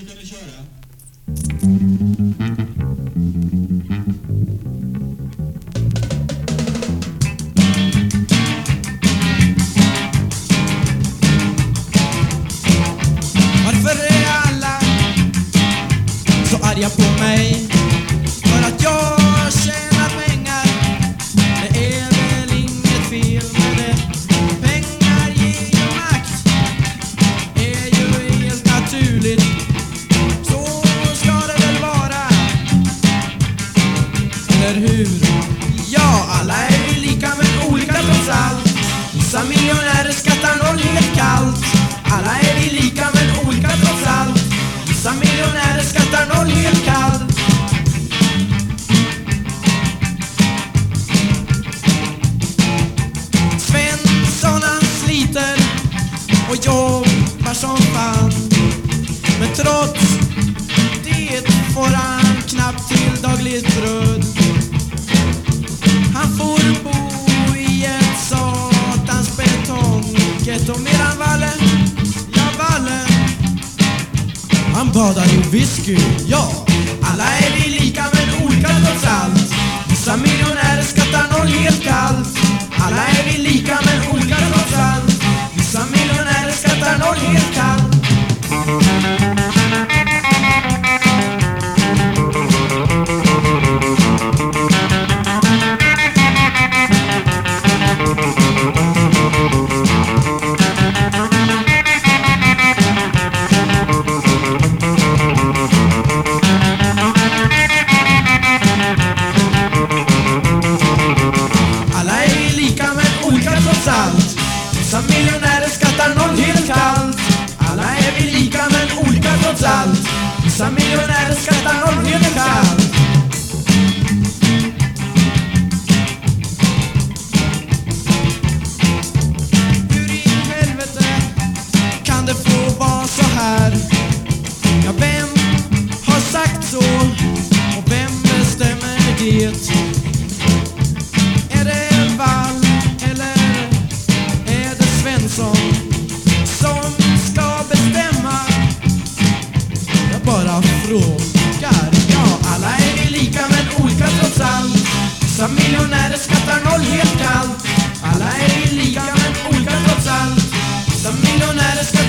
Nu kan vi köra. Varför är alla Ja, alla är vi lika men olika trots allt. Vissa miljonärer skattar noll helt kallt. Alla är vi lika men olika trots allt. Vissa miljonärer skattar noll helt kallt. Svensson han sliter och jobbar som fan. Men trots det får han knappt till dagligt bröd. Badar i whisky, ja Alla är vi lika men olika trots allt. Vissa miljonärer skattar noll helt kallt. Alla är vi lika men olika trots allt. Vissa miljonärer skattar noll helt kallt. Alla Vissa miljonärer skattar noll helt kallt. Alla är vi lika men olika trots allt. Vissa miljonärer skattar krokar. Ja, alla är vi lika men olika trots allt. Vissa miljonärer skattar noll helt kallt. Alla är vi lika men olika trots allt. Vissa miljonärer skattar